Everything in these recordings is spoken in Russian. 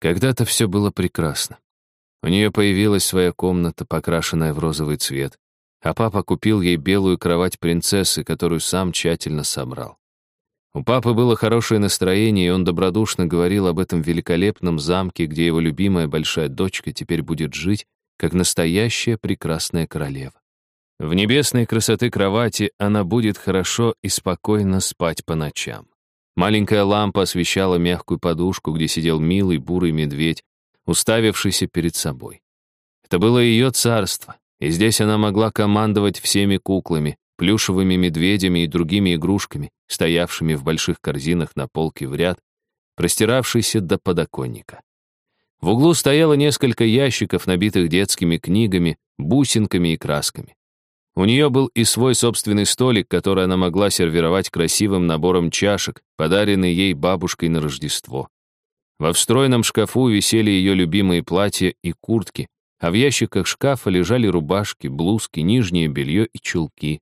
Когда-то все было прекрасно. У нее появилась своя комната, покрашенная в розовый цвет, а папа купил ей белую кровать принцессы, которую сам тщательно собрал. У папы было хорошее настроение, и он добродушно говорил об этом великолепном замке, где его любимая большая дочка теперь будет жить, как настоящая прекрасная королева. В небесной красоты кровати она будет хорошо и спокойно спать по ночам. Маленькая лампа освещала мягкую подушку, где сидел милый бурый медведь, уставившийся перед собой. Это было ее царство, и здесь она могла командовать всеми куклами, плюшевыми медведями и другими игрушками, стоявшими в больших корзинах на полке в ряд, простиравшейся до подоконника. В углу стояло несколько ящиков, набитых детскими книгами, бусинками и красками. У нее был и свой собственный столик, который она могла сервировать красивым набором чашек, подаренный ей бабушкой на Рождество. Во встроенном шкафу висели ее любимые платья и куртки, а в ящиках шкафа лежали рубашки, блузки, нижнее белье и чулки.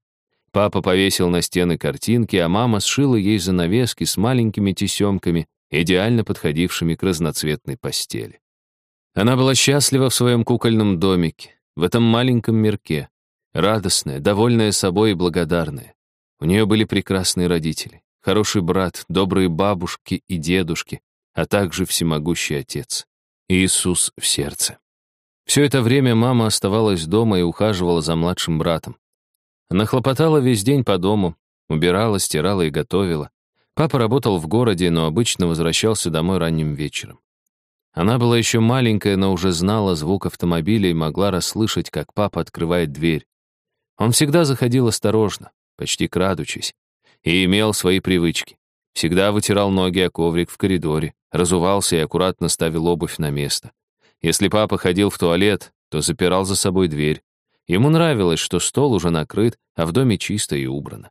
Папа повесил на стены картинки, а мама сшила ей занавески с маленькими тесемками, идеально подходившими к разноцветной постели. Она была счастлива в своем кукольном домике, в этом маленьком мирке радостная, довольная собой и благодарная. У нее были прекрасные родители, хороший брат, добрые бабушки и дедушки, а также всемогущий отец. Иисус в сердце. Все это время мама оставалась дома и ухаживала за младшим братом. Она хлопотала весь день по дому, убирала, стирала и готовила. Папа работал в городе, но обычно возвращался домой ранним вечером. Она была еще маленькая, но уже знала звук автомобиля и могла расслышать, как папа открывает дверь. Он всегда заходил осторожно, почти крадучись, и имел свои привычки. Всегда вытирал ноги о коврик в коридоре, разувался и аккуратно ставил обувь на место. Если папа ходил в туалет, то запирал за собой дверь. Ему нравилось, что стол уже накрыт, а в доме чисто и убрано.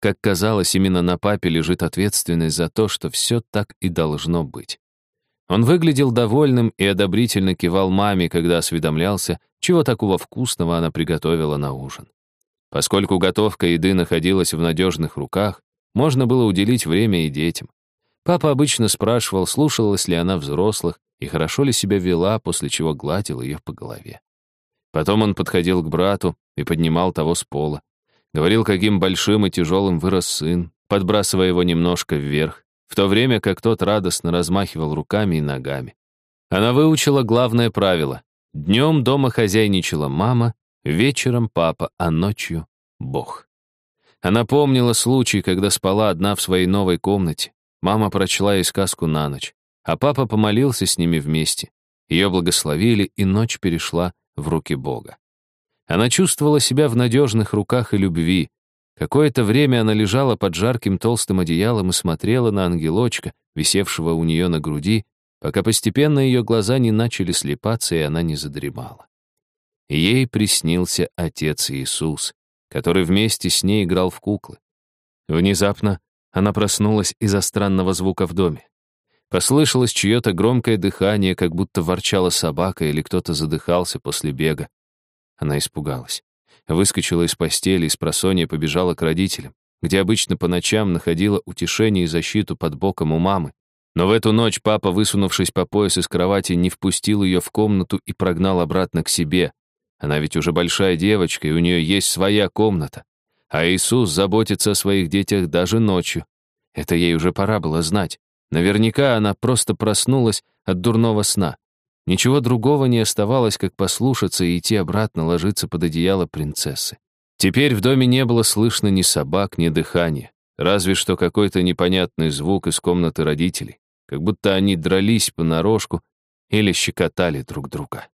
Как казалось, именно на папе лежит ответственность за то, что все так и должно быть. Он выглядел довольным и одобрительно кивал маме, когда осведомлялся, чего такого вкусного она приготовила на ужин. Поскольку готовка еды находилась в надежных руках, можно было уделить время и детям. Папа обычно спрашивал, слушалась ли она взрослых и хорошо ли себя вела, после чего гладил ее по голове. Потом он подходил к брату и поднимал того с пола. Говорил, каким большим и тяжелым вырос сын, подбрасывая его немножко вверх, в то время как тот радостно размахивал руками и ногами. Она выучила главное правило. Днем дома хозяйничала мама, Вечером папа, а ночью — Бог. Она помнила случай, когда спала одна в своей новой комнате. Мама прочла ей сказку на ночь, а папа помолился с ними вместе. Ее благословили, и ночь перешла в руки Бога. Она чувствовала себя в надежных руках и любви. Какое-то время она лежала под жарким толстым одеялом и смотрела на ангелочка, висевшего у нее на груди, пока постепенно ее глаза не начали слепаться, и она не задремала. Ей приснился Отец Иисус, который вместе с ней играл в куклы. Внезапно она проснулась из-за странного звука в доме. Послышалось чье-то громкое дыхание, как будто ворчала собака или кто-то задыхался после бега. Она испугалась. Выскочила из постели и с просонья побежала к родителям, где обычно по ночам находила утешение и защиту под боком у мамы. Но в эту ночь папа, высунувшись по пояс из кровати, не впустил ее в комнату и прогнал обратно к себе, она ведь уже большая девочка, и у нее есть своя комната. А Иисус заботится о своих детях даже ночью. Это ей уже пора было знать. Наверняка она просто проснулась от дурного сна. Ничего другого не оставалось, как послушаться и идти обратно ложиться под одеяло принцессы. Теперь в доме не было слышно ни собак, ни дыхания, разве что какой-то непонятный звук из комнаты родителей, как будто они дрались понарошку или щекотали друг друга.